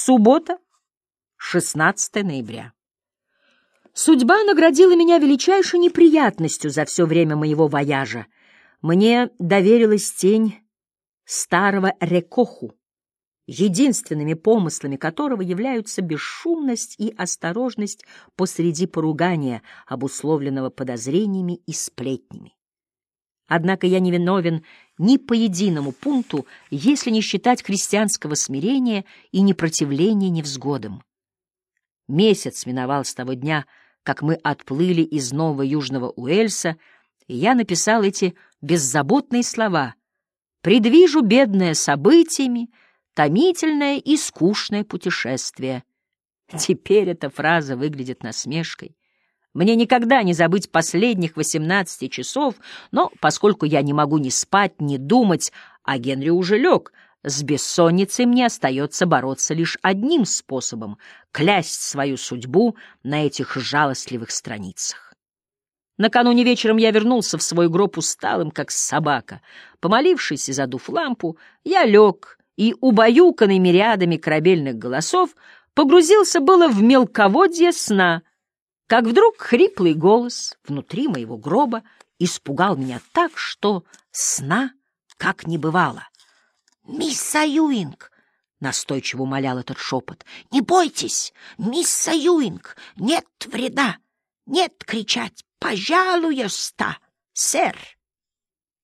Суббота, 16 ноября. Судьба наградила меня величайшей неприятностью за все время моего вояжа. Мне доверилась тень старого Рекоху, единственными помыслами которого являются бесшумность и осторожность посреди поругания, обусловленного подозрениями и сплетнями. Однако я не виновен ни по единому пункту, если не считать христианского смирения и непротивления невзгодам. Месяц миновал с того дня, как мы отплыли из Нового Южного Уэльса, и я написал эти беззаботные слова «Предвижу бедное событиями, томительное и скучное путешествие». Теперь эта фраза выглядит насмешкой. Мне никогда не забыть последних 18 часов, но поскольку я не могу ни спать, ни думать, а Генри уже лег, с бессонницей мне остается бороться лишь одним способом — клясть свою судьбу на этих жалостливых страницах. Накануне вечером я вернулся в свой гроб усталым, как собака. Помолившись и задув лампу, я лег и, убаюканный мириадами корабельных голосов, погрузился было в мелководье сна — как вдруг хриплый голос внутри моего гроба испугал меня так, что сна как не бывало. «Мисс Саюинг!» — настойчиво умолял этот шепот. «Не бойтесь, мисс Саюинг! Нет вреда! Нет кричать! Пожалуйста, сэр!»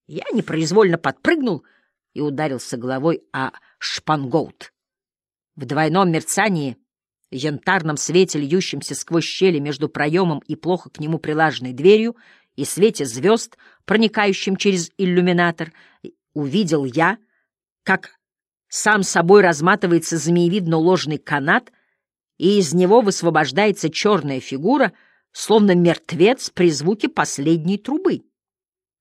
Я непроизвольно подпрыгнул и ударился головой о шпангоут. В двойном мерцании янтарном свете, льющемся сквозь щели между проемом и плохо к нему прилаженной дверью, и свете звезд, проникающим через иллюминатор, увидел я, как сам собой разматывается змеевидно уложенный канат, и из него высвобождается черная фигура, словно мертвец при звуке последней трубы.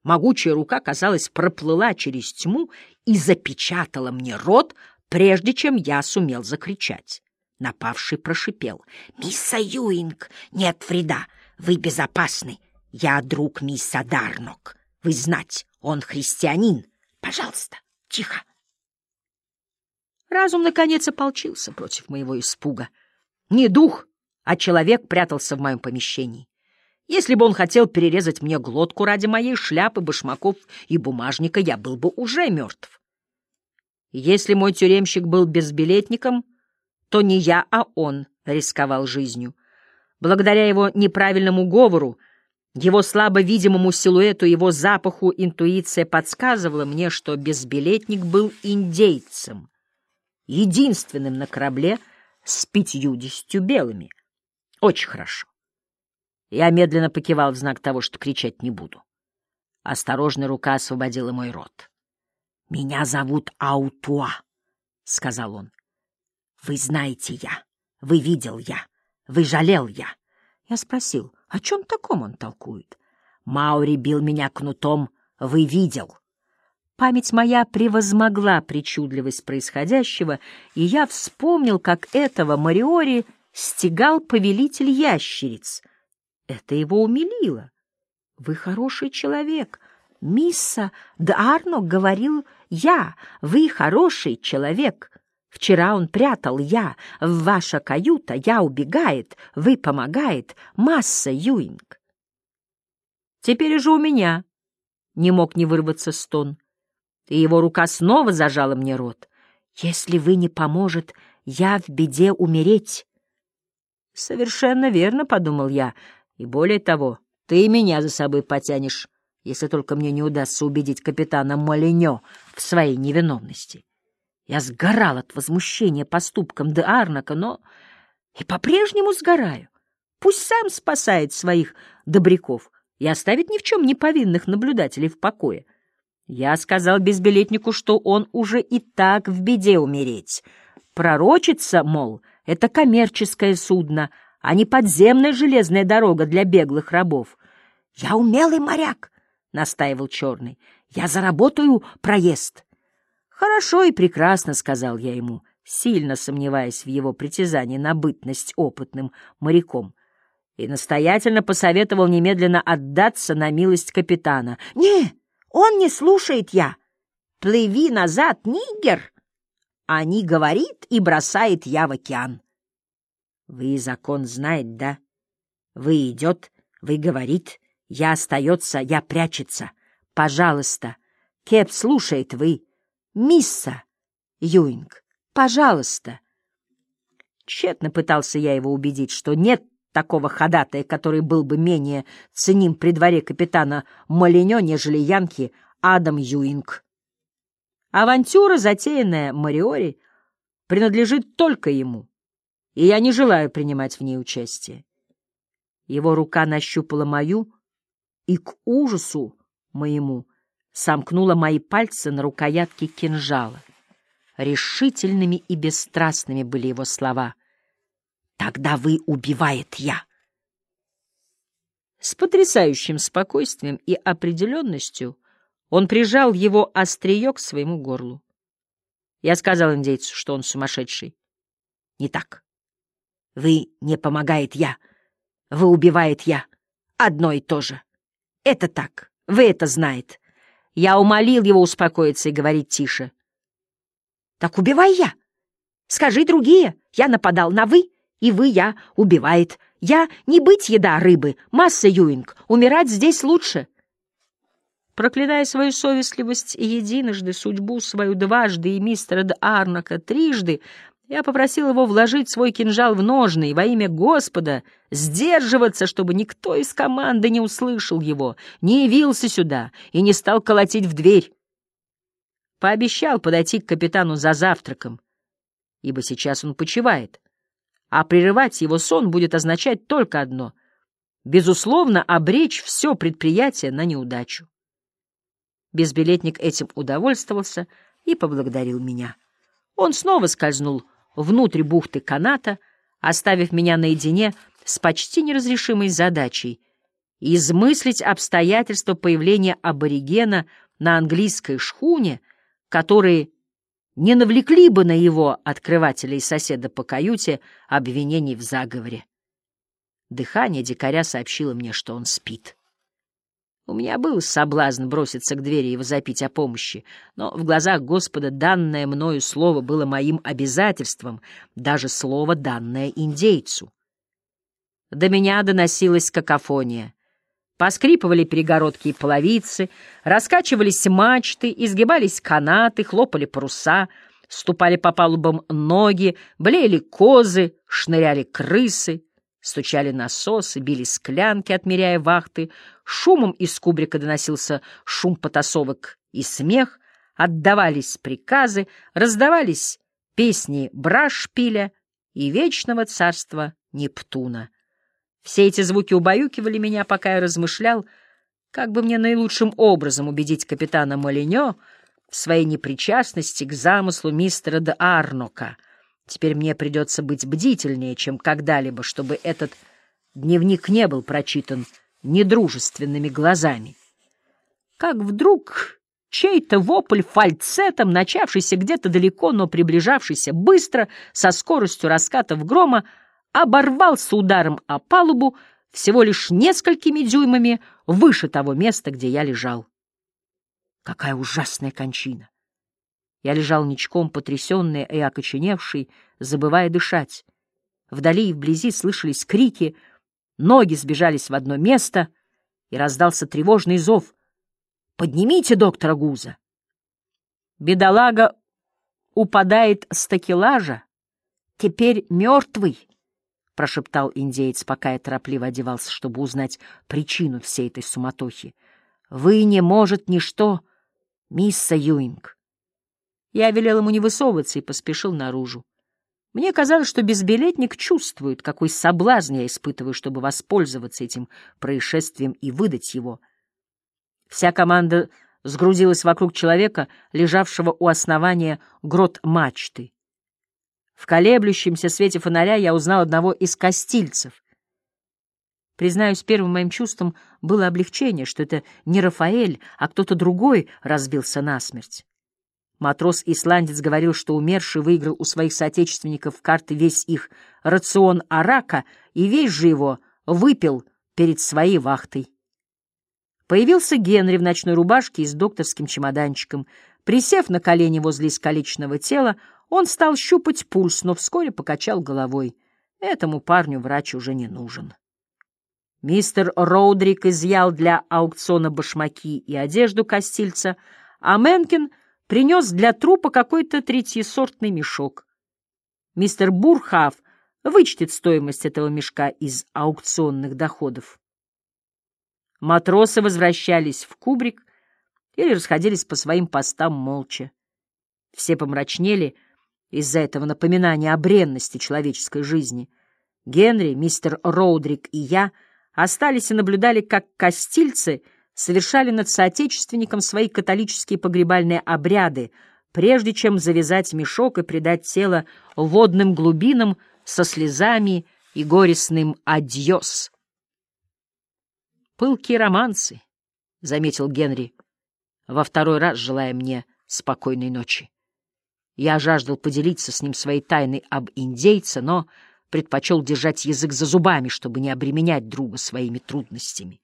Могучая рука, казалось, проплыла через тьму и запечатала мне рот, прежде чем я сумел закричать. Напавший прошипел. «Мисса Юинг, нет вреда, вы безопасны. Я друг мисса Дарнок. Вы знать, он христианин. Пожалуйста, тихо». Разум, наконец, ополчился против моего испуга. Не дух, а человек прятался в моем помещении. Если бы он хотел перерезать мне глотку ради моей шляпы, башмаков и бумажника, я был бы уже мертв. Если мой тюремщик был безбилетником, то не я, а он рисковал жизнью. Благодаря его неправильному говору, его слабо видимому силуэту, его запаху интуиция подсказывала мне, что безбилетник был индейцем, единственным на корабле с пятьюдесятью белыми. Очень хорошо. Я медленно покивал в знак того, что кричать не буду. Осторожная рука освободила мой рот. — Меня зовут Аутуа, — сказал он. Вы знаете я, вы видел я, вы жалел я. Я спросил, о чем таком он толкует? Маури бил меня кнутом, вы видел. Память моя превозмогла причудливость происходящего, и я вспомнил, как этого Мариори стегал повелитель ящериц. Это его умилило. Вы хороший человек. Мисса Д'Арно говорил я, вы хороший человек. Вчера он прятал я, в ваша каюта, я убегает, вы помогает, масса Юинг. Теперь уже у меня не мог не вырваться стон, и его рука снова зажала мне рот. Если вы не поможет, я в беде умереть. Совершенно верно, — подумал я, — и более того, ты меня за собой потянешь, если только мне не удастся убедить капитана Молиньо в своей невиновности. Я сгорал от возмущения поступком де Арнака, но и по-прежнему сгораю. Пусть сам спасает своих добряков и оставит ни в чем не повинных наблюдателей в покое. Я сказал безбилетнику, что он уже и так в беде умереть. Пророчится, мол, это коммерческое судно, а не подземная железная дорога для беглых рабов. — Я умелый моряк, — настаивал Черный. — Я заработаю проезд. «Хорошо и прекрасно», — сказал я ему, сильно сомневаясь в его притязании на бытность опытным моряком, и настоятельно посоветовал немедленно отдаться на милость капитана. «Не, он не слушает я! Плыви назад, нигер!» Они говорит и бросает я в океан. Вы закон знает, да? Вы идет, вы говорит, я остается, я прячется. Пожалуйста, Кеп слушает вы. Мисса Юинг, пожалуйста. Тщетно пытался я его убедить, что нет такого ходатая, который был бы менее ценим при дворе капитана Молинё, нежели Янки Адам Юинг. Авантюра, затеянная Мариори, принадлежит только ему, и я не желаю принимать в ней участие. Его рука нащупала мою и к ужасу моему сомкнула мои пальцы на рукоятке кинжала. Решительными и бесстрастными были его слова. «Тогда вы убивает я!» С потрясающим спокойствием и определенностью он прижал его острие к своему горлу. Я сказал индейцу, что он сумасшедший. Не так. Вы не помогает я. Вы убивает я. Одно и то же. Это так. Вы это знает. Я умолил его успокоиться и говорить тише. Так убивай я. Скажи другие. Я нападал на вы, и вы я убивает. Я не быть еда рыбы. Масса Юинг. Умирать здесь лучше. Проклиная свою совестливость и единожды, судьбу свою дважды и мистера Д. Арнака трижды, я попросил его вложить свой кинжал в ножны и во имя Господа сдерживаться, чтобы никто из команды не услышал его, не явился сюда и не стал колотить в дверь. Пообещал подойти к капитану за завтраком, ибо сейчас он почивает, а прерывать его сон будет означать только одно — безусловно обречь все предприятие на неудачу. Безбилетник этим удовольствовался и поблагодарил меня. Он снова скользнул внутрь бухты каната, оставив меня наедине с почти неразрешимой задачей — измыслить обстоятельства появления аборигена на английской шхуне, которые не навлекли бы на его открывателя и соседа по каюте обвинений в заговоре. Дыхание дикаря сообщило мне, что он спит. У меня был соблазн броситься к двери и возопить о помощи, но в глазах Господа данное мною слово было моим обязательством, даже слово, данное индейцу. До меня доносилась какофония. Поскрипывали перегородки и половицы, раскачивались мачты, изгибались канаты, хлопали паруса, ступали по палубам ноги, блеяли козы, шныряли крысы. Стучали насосы, били склянки, отмеряя вахты. Шумом из кубрика доносился шум потасовок и смех. Отдавались приказы, раздавались песни Брашпиля и вечного царства Нептуна. Все эти звуки убаюкивали меня, пока я размышлял, как бы мне наилучшим образом убедить капитана Молиньо в своей непричастности к замыслу мистера де Арнока — Теперь мне придется быть бдительнее, чем когда-либо, чтобы этот дневник не был прочитан недружественными глазами. Как вдруг чей-то вопль фальцетом, начавшийся где-то далеко, но приближавшийся быстро, со скоростью раскатов грома, оборвался ударом о палубу всего лишь несколькими дюймами выше того места, где я лежал. Какая ужасная кончина! Я лежал ничком, потрясенный и окоченевший, забывая дышать. Вдали и вблизи слышались крики, ноги сбежались в одно место, и раздался тревожный зов. «Поднимите доктора Гуза!» Бедолага упадает с такелажа, теперь мертвый, — прошептал индеец, пока я торопливо одевался, чтобы узнать причину всей этой суматохи. — Вы не может ничто, мисса Юинг. Я велел ему не высовываться и поспешил наружу. Мне казалось, что безбилетник чувствует, какой соблазн я испытываю, чтобы воспользоваться этим происшествием и выдать его. Вся команда сгрузилась вокруг человека, лежавшего у основания грот мачты. В колеблющемся свете фонаря я узнал одного из костильцев. Признаюсь, первым моим чувством было облегчение, что это не Рафаэль, а кто-то другой разбился насмерть. Матрос-исландец говорил, что умерший выиграл у своих соотечественников карты весь их рацион арака и весь же его выпил перед своей вахтой. Появился Генри в ночной рубашке и с докторским чемоданчиком. Присев на колени возле искалеченного тела, Он стал щупать пульс, но вскоре покачал головой. Этому парню врач уже не нужен. Мистер Роудрик изъял для аукциона башмаки и одежду костильца, а Менкин принес для трупа какой-то третьесортный мешок. Мистер Бурхав вычтет стоимость этого мешка из аукционных доходов. Матросы возвращались в кубрик или расходились по своим постам молча. Все помрачнели из-за этого напоминания о бренности человеческой жизни. Генри, мистер Роудрик и я — остались и наблюдали, как костильцы совершали над соотечественником свои католические погребальные обряды, прежде чем завязать мешок и предать тело водным глубинам со слезами и горестным «адьос». «Пылкие романсы», — заметил Генри, во второй раз желая мне спокойной ночи. Я жаждал поделиться с ним своей тайной об индейце, но предпочел держать язык за зубами, чтобы не обременять друга своими трудностями.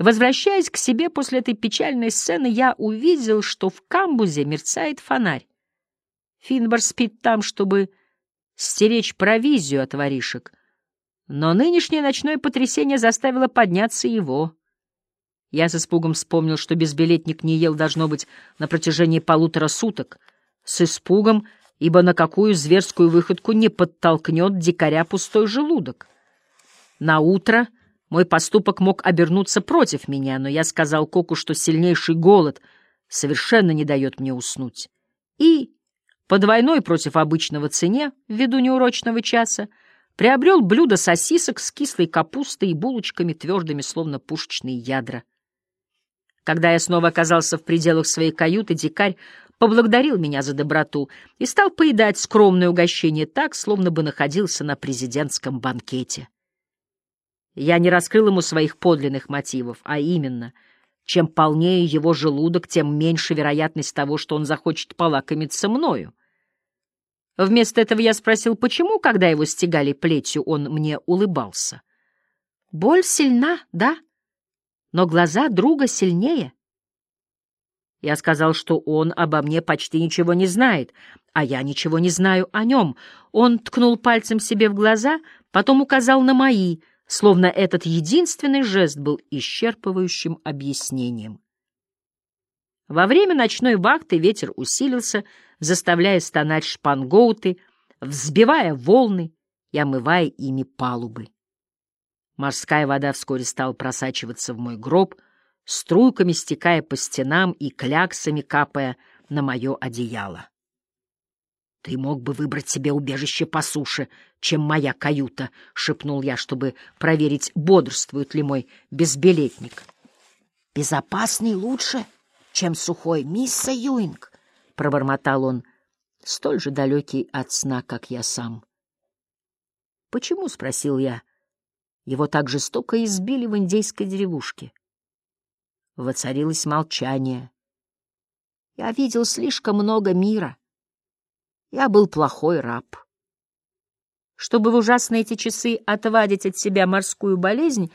Возвращаясь к себе после этой печальной сцены, я увидел, что в камбузе мерцает фонарь. Финбар спит там, чтобы стеречь провизию от воришек, но нынешнее ночное потрясение заставило подняться его. Я с испугом вспомнил, что безбилетник не ел, должно быть, на протяжении полутора суток. С испугом — ибо на какую зверскую выходку не подтолкнет дикаря пустой желудок. На утро мой поступок мог обернуться против меня, но я сказал Коку, что сильнейший голод совершенно не дает мне уснуть. И, по двойной против обычного цене, ввиду неурочного часа, приобрел блюдо сосисок с кислой капустой и булочками, твердыми, словно пушечные ядра. Когда я снова оказался в пределах своей каюты, дикарь поблагодарил меня за доброту и стал поедать скромное угощение так, словно бы находился на президентском банкете. Я не раскрыл ему своих подлинных мотивов, а именно, чем полнее его желудок, тем меньше вероятность того, что он захочет полакомиться мною. Вместо этого я спросил, почему, когда его стегали плетью, он мне улыбался. Боль сильна, да, но глаза друга сильнее. Я сказал, что он обо мне почти ничего не знает, а я ничего не знаю о нем. Он ткнул пальцем себе в глаза, потом указал на мои, словно этот единственный жест был исчерпывающим объяснением. Во время ночной вахты ветер усилился, заставляя стонать шпангоуты, взбивая волны и омывая ими палубы. Морская вода вскоре стала просачиваться в мой гроб — струйками стекая по стенам и кляксами капая на мое одеяло. «Ты мог бы выбрать себе убежище по суше, чем моя каюта», — шепнул я, чтобы проверить, бодрствует ли мой безбилетник. «Безопасный лучше, чем сухой, мисс Юинг», — пробормотал он, столь же далекий от сна, как я сам. «Почему?» — спросил я. «Его так жестоко избили в индейской деревушке». Воцарилось молчание. Я видел слишком много мира. Я был плохой раб. Чтобы в ужасные эти часы отвадить от себя морскую болезнь,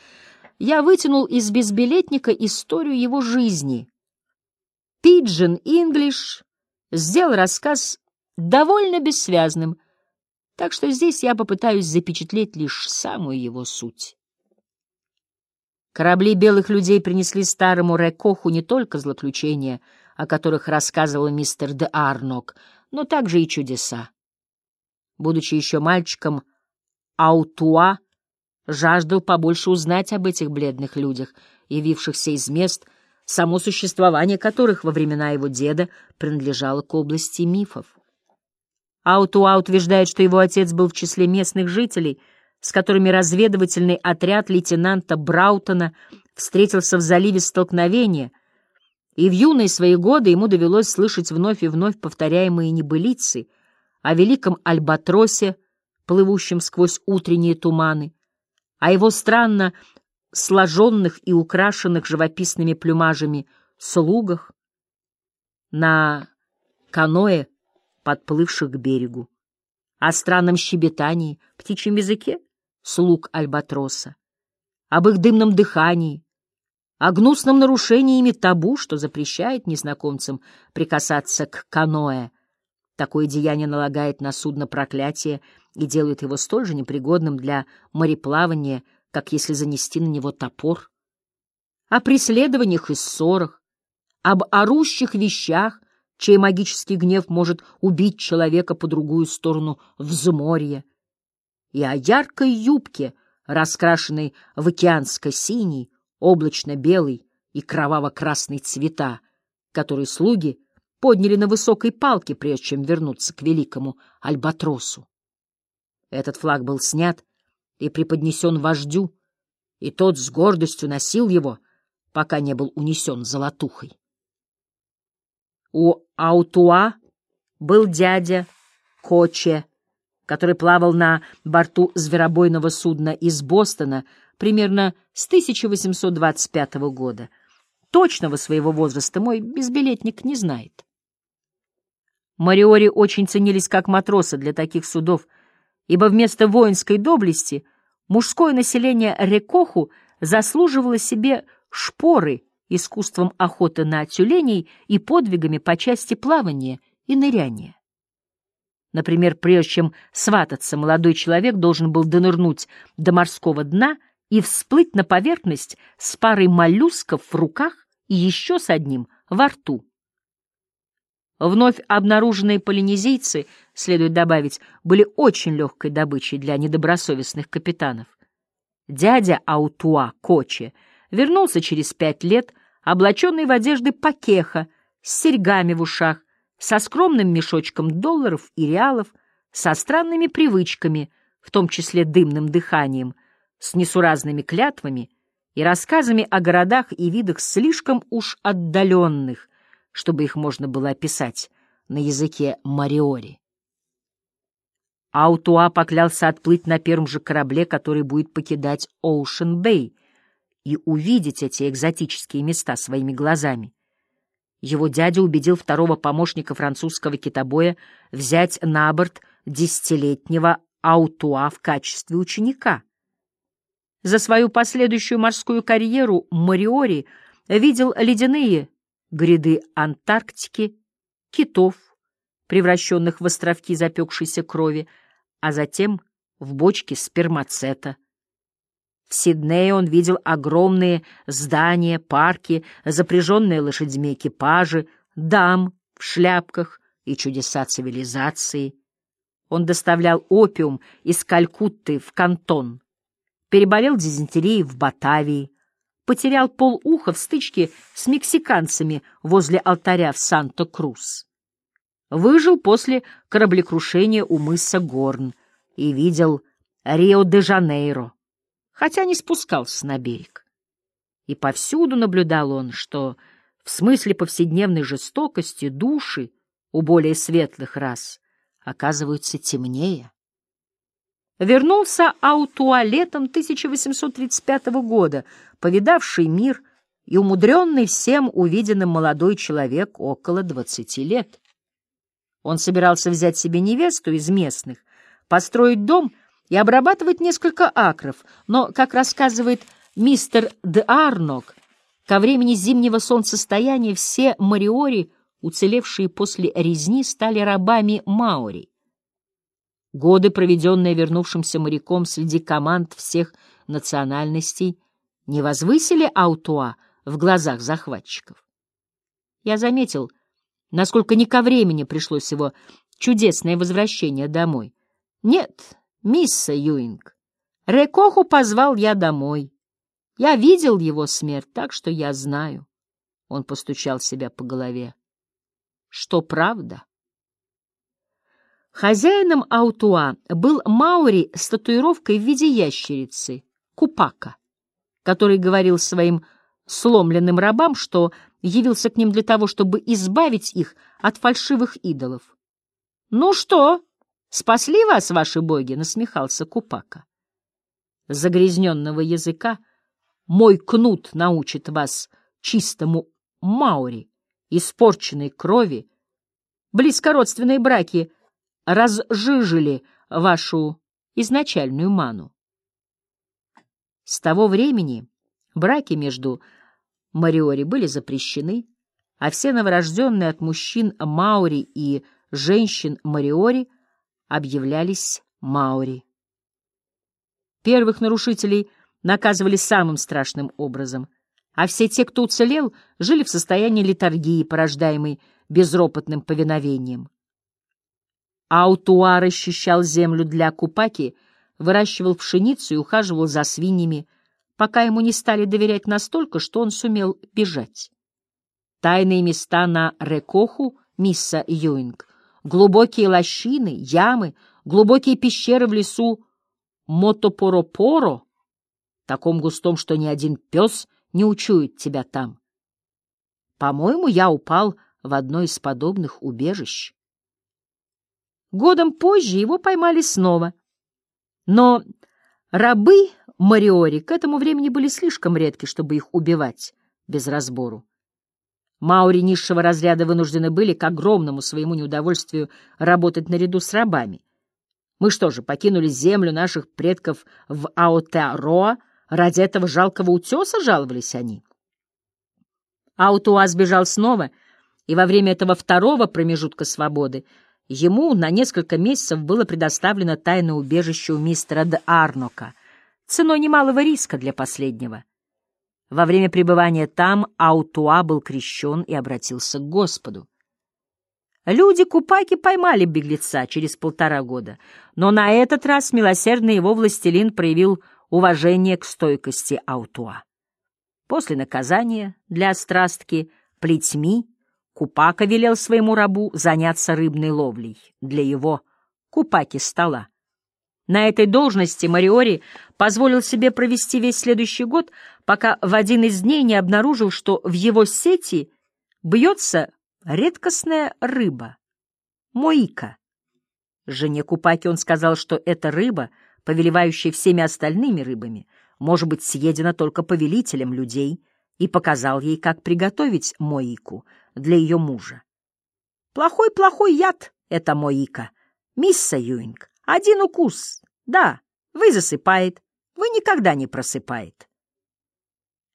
я вытянул из безбилетника историю его жизни. Пиджин Инглиш сделал рассказ довольно бессвязным, так что здесь я попытаюсь запечатлеть лишь самую его суть. Корабли белых людей принесли старому Рекоху не только злоключения, о которых рассказывал мистер де Арнок, но также и чудеса. Будучи еще мальчиком, Аутуа жаждал побольше узнать об этих бледных людях, явившихся из мест, само существование которых во времена его деда принадлежало к области мифов. Аутуа утверждает, что его отец был в числе местных жителей — с которыми разведывательный отряд лейтенанта Браутона встретился в заливе столкновения, и в юные свои годы ему довелось слышать вновь и вновь повторяемые небылицы о великом альбатросе, плывущем сквозь утренние туманы, о его странно сложенных и украшенных живописными плюмажами слугах на каное, подплывших к берегу, о странном щебетании, птичьем языке, слуг Альбатроса, об их дымном дыхании, о гнусном нарушении ими табу, что запрещает незнакомцам прикасаться к каноэ, Такое деяние налагает на судно проклятие и делает его столь же непригодным для мореплавания, как если занести на него топор. О преследованиях и ссорах, об орущих вещах, чей магический гнев может убить человека по другую сторону взморья, и о яркой юбке, раскрашенной в океанско-синий, облачно-белый и кроваво-красный цвета, которые слуги подняли на высокой палке, прежде чем вернуться к великому Альбатросу. Этот флаг был снят и преподнесен вождю, и тот с гордостью носил его, пока не был унесен золотухой. У Аутуа был дядя Коче, который плавал на борту зверобойного судна из Бостона примерно с 1825 года. Точного своего возраста мой безбилетник не знает. Мариори очень ценились как матросы для таких судов, ибо вместо воинской доблести мужское население Рекоху заслуживало себе шпоры искусством охоты на тюленей и подвигами по части плавания и ныряния. Например, прежде чем свататься, молодой человек должен был донырнуть до морского дна и всплыть на поверхность с парой моллюсков в руках и еще с одним во рту. Вновь обнаруженные полинезийцы, следует добавить, были очень легкой добычей для недобросовестных капитанов. Дядя Аутуа Коче — вернулся через пять лет, облаченный в одежды пакеха, с серьгами в ушах, со скромным мешочком долларов и реалов, со странными привычками, в том числе дымным дыханием, с несуразными клятвами и рассказами о городах и видах слишком уж отдаленных, чтобы их можно было описать на языке мариори. Аутуа поклялся отплыть на первом же корабле, который будет покидать Оушен-Бэй — и увидеть эти экзотические места своими глазами. Его дядя убедил второго помощника французского китобоя взять на борт десятилетнего Аутуа в качестве ученика. За свою последующую морскую карьеру Мариори видел ледяные гряды Антарктики, китов, превращенных в островки запекшейся крови, а затем в бочки спермацета — в Сиднее он видел огромные здания, парки, запряженные лошадьми экипажи, дам в шляпках и чудеса цивилизации. Он доставлял опиум из Калькутты в Кантон, переболел дизентерией в Батавии, потерял полуха в стычке с мексиканцами возле алтаря в Санта-Крус. Выжил после кораблекрушения у мыса Горн и видел Рио-де-Жанейро хотя не спускался на берег. И повсюду наблюдал он, что в смысле повседневной жестокости души у более светлых рас оказываются темнее. Вернулся Аутуа летом 1835 года, повидавший мир и умудренный всем увиденным молодой человек около двадцати лет. Он собирался взять себе невесту из местных, построить дом — и обрабатывать несколько акров, но, как рассказывает мистер Де Арнок, ко времени зимнего солнцестояния все мариори, уцелевшие после резни, стали рабами маори. Годы, проведенные вернувшимся моряком среди команд всех национальностей, не возвысили Аутуа в глазах захватчиков. Я заметил, насколько не ко времени пришлось его чудесное возвращение домой. Нет, «Мисс Юинг, Рекоху позвал я домой. Я видел его смерть, так что я знаю». Он постучал себя по голове. «Что правда?» Хозяином Аутуа был Маури с татуировкой в виде ящерицы, Купака, который говорил своим сломленным рабам, что явился к ним для того, чтобы избавить их от фальшивых идолов. «Ну что?» Спасли вас, ваши боги, — насмехался Купака. Загрязненного языка мой кнут научит вас чистому маури, испорченной крови. Близкородственные браки разжижили вашу изначальную ману. С того времени браки между мариори были запрещены, а все новорожденные от мужчин Маури и женщин Мариори объявлялись Маори. Первых нарушителей наказывали самым страшным образом, а все те, кто уцелел, жили в состоянии литургии, порождаемой безропотным повиновением. Аутуа расчищал землю для купаки, выращивал пшеницу и ухаживал за свиньями, пока ему не стали доверять настолько, что он сумел бежать. Тайные места на Рекоху, мисса Юинг, глубокие лощины, ямы, глубокие пещеры в лесу Мотопоропоро, таком густом, что ни один пес не учует тебя там. По-моему, я упал в одно из подобных убежищ. Годом позже его поймали снова. Но рабы Мариори к этому времени были слишком редки, чтобы их убивать без разбору. Маури низшего разряда вынуждены были, к огромному своему неудовольствию, работать наряду с рабами. Мы что же, покинули землю наших предков в Аотеароа ради этого жалкого утеса, жаловались они? Аутуа сбежал снова, и во время этого второго промежутка свободы ему на несколько месяцев было предоставлено тайное убежище у мистера Д. Арнока, ценой немалого риска для последнего. Во время пребывания там Аутуа был крещен и обратился к Господу. Люди-купаки поймали беглеца через полтора года, но на этот раз милосердный его властелин проявил уважение к стойкости Аутуа. После наказания для страстки плетьми Купака велел своему рабу заняться рыбной ловлей для его купаки стола. На этой должности Мариори позволил себе провести весь следующий год, пока в один из дней не обнаружил, что в его сети бьется редкостная рыба — моика. Жене Купаки он сказал, что эта рыба, повелевающая всеми остальными рыбами, может быть съедена только повелителем людей, и показал ей, как приготовить моику для ее мужа. Плохой-плохой яд — это моика. Мисса Юинг, один укус, да, вы засыпает, вы никогда не просыпает.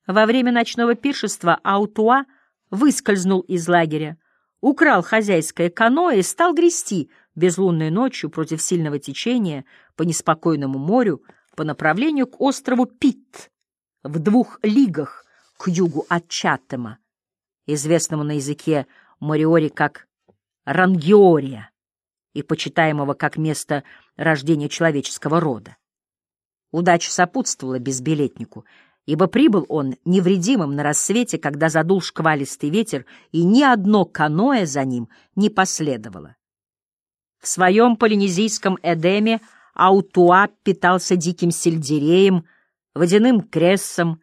Во время ночного пиршества Аутуа выскользнул из лагеря, украл хозяйское каноэ и стал грести безлунной ночью против сильного течения по неспокойному морю по направлению к острову Пит в двух лигах к югу от Чаттема, известному на языке Мориори как Рангиория и почитаемого как место рождения человеческого рода. Удача сопутствовала безбилетнику — ибо прибыл он невредимым на рассвете, когда задул шквалистый ветер, и ни одно каноэ за ним не последовало. В своем полинезийском Эдеме Аутуа питался диким сельдереем, водяным крессом,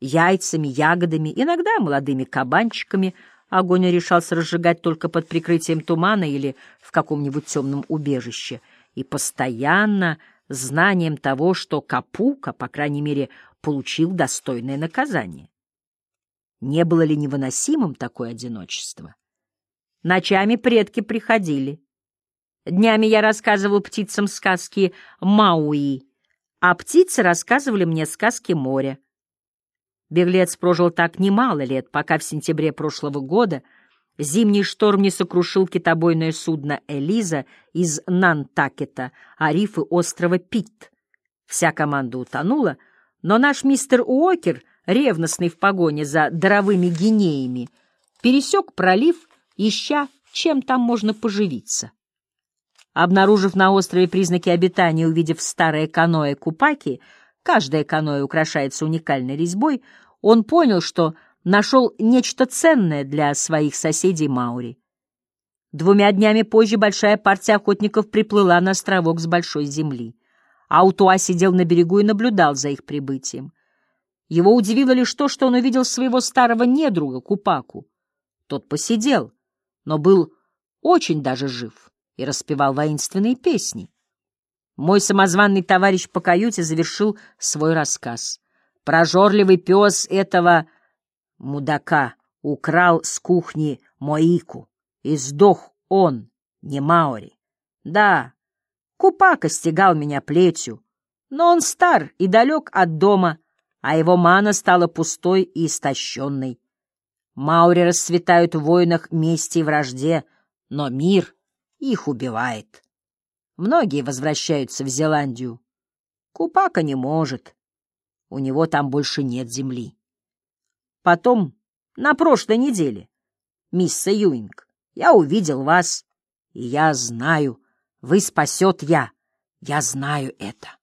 яйцами, ягодами, иногда молодыми кабанчиками. Огонь решался разжигать только под прикрытием тумана или в каком-нибудь темном убежище. И постоянно знанием того, что Капука, по крайней мере, получил достойное наказание. Не было ли невыносимым такое одиночество? Ночами предки приходили. Днями я рассказывал птицам сказки Мауи, а птицы рассказывали мне сказки моря. Беглец прожил так немало лет, пока в сентябре прошлого года зимний шторм не сокрушил китобойное судно «Элиза» из Нантакета, а рифы острова Питт. Вся команда утонула — но наш мистер Уокер, ревностный в погоне за даровыми гинеями, пересек пролив, ища, чем там можно поживиться. Обнаружив на острове признаки обитания, увидев старое каноэ Купаки, каждое каноэ украшается уникальной резьбой, он понял, что нашел нечто ценное для своих соседей Маури. Двумя днями позже большая партия охотников приплыла на островок с большой земли. Аутуа сидел на берегу и наблюдал за их прибытием. Его удивило лишь то, что он увидел своего старого недруга Купаку. Тот посидел, но был очень даже жив и распевал воинственные песни. Мой самозванный товарищ по каюте завершил свой рассказ. Прожорливый пес этого мудака украл с кухни Моику, и сдох он, не Маори. Да, Купака стегал меня плетью, но он стар и далек от дома, а его мана стала пустой и истощенной. Маури расцветают в войнах мести и вражде, но мир их убивает. Многие возвращаются в Зеландию. Купака не может. У него там больше нет земли. Потом, на прошлой неделе, мисс Юинг, я увидел вас, и я знаю, вы спасет я. Я знаю это.